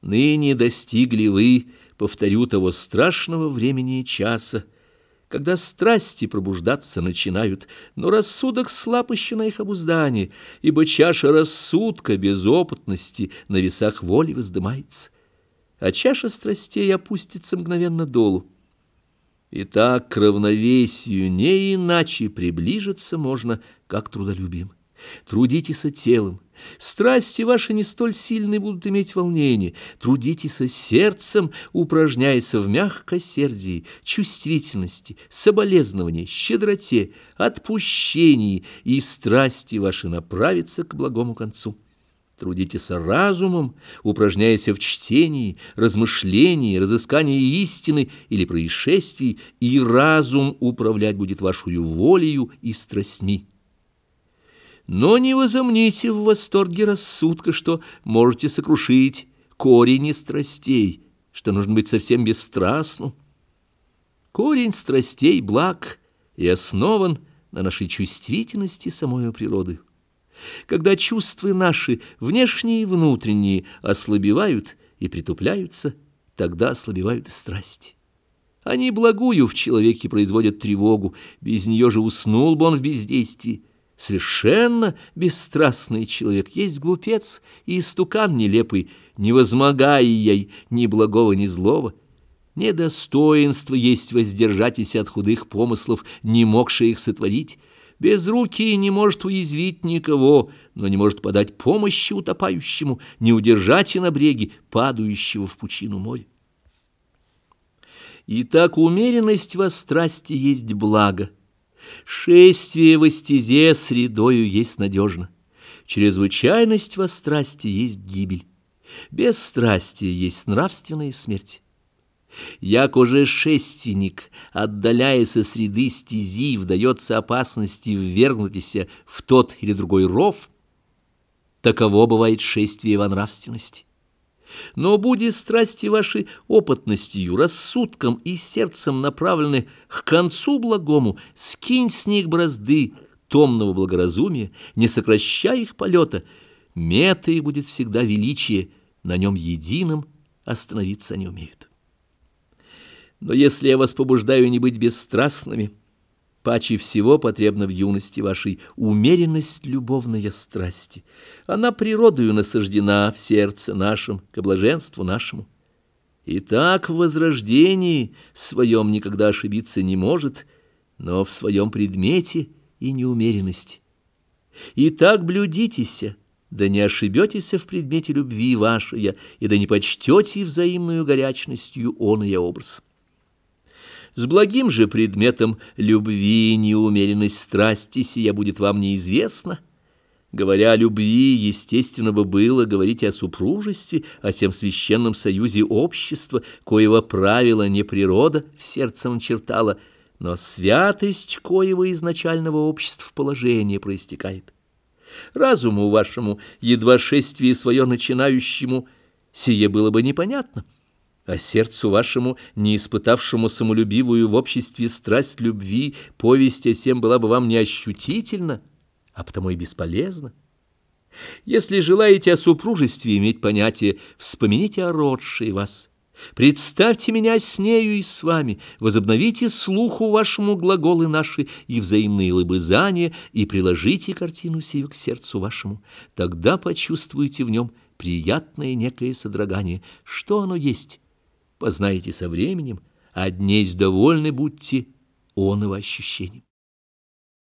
Ныне достигли вы, повторю, того страшного времени и часа, когда страсти пробуждаться начинают, но рассудок слаб еще на их обуздании, ибо чаша рассудка без опытности на весах воли воздымается, а чаша страстей опустится мгновенно долу. И так к равновесию не иначе приближиться можно, как трудолюбием. Трудитесь телом, страсти ваши не столь сильные будут иметь волнение, трудитесь сердцем, упражняясь в мягкосердии, чувствительности, соболезновании, щедроте, отпущении, и страсти ваши направятся к благому концу. Трудитесь разумом, упражняясь в чтении, размышлении, разыскании истины или происшествий, и разум управлять будет вашу волею и страстьми. Но не возомните в восторге рассудка, что можете сокрушить корень страстей, что нужно быть совсем бесстрастным. Корень страстей благ и основан на нашей чувствительности самой природы. Когда чувства наши, внешние и внутренние, ослабевают и притупляются, тогда ослабевают и страсти. Они благую в человеке производят тревогу, без нее же уснул бы он в бездействии. Совершенно бесстрастный человек есть глупец и истукан нелепый, не возмогая ей ни благого, ни злого. Недостоинство есть воздержатись от худых помыслов, не могшие их сотворить. Без руки не может уязвить никого, но не может подать помощи утопающему, не удержать и на бреге падающего в пучину моря. Итак, умеренность во страсти есть благо — Шествие во стезе средою есть надежно. Чрезвычайность во страсти есть гибель. Без страсти есть нравственная смерть. Як уже шественник, отдаляясь со среды стези, вдается опасности ввергнутися в тот или другой ров, таково бывает шествие во нравственности. Но будет страсти ваши опытностью, рассудком и сердцем направлены к концу благому, скинь с них бразды томного благоразумия, не сокращай их полета, мета их будет всегда величие, на нем единым остановиться не умеют. Но если я вас побуждаю не быть бесстрастными, Паче всего потребна в юности вашей умеренность любовная страсти. Она природою насаждена в сердце нашем, к блаженству нашему. И так в возрождении своем никогда ошибиться не может, но в своем предмете и неумеренности. И так блюдитесь, да не ошибетесь в предмете любви вашей, и да не почтете взаимную горячностью он и образ. С благим же предметом любви неумеренность страсти сия будет вам неизвестна. Говоря о любви, естественно бы было говорить о супружестве, о всем священном союзе общества, коего правила не природа в сердце начертала, но святость коего изначального общества положения проистекает. Разуму вашему, едва шествие свое начинающему, сие было бы непонятно а сердцу вашему, не испытавшему самолюбивую в обществе страсть любви, повесть о сем была бы вам не ощутительна, а потому и бесполезна. Если желаете о супружестве иметь понятие, вспомните о родшей вас. Представьте меня с нею и с вами, возобновите слуху вашему глаголы наши и взаимные лыбызания, и приложите картину сию к сердцу вашему. Тогда почувствуете в нем приятное некое содрогание. Что оно есть? Познаете со временем, а днесь довольны будьте оного ощущением.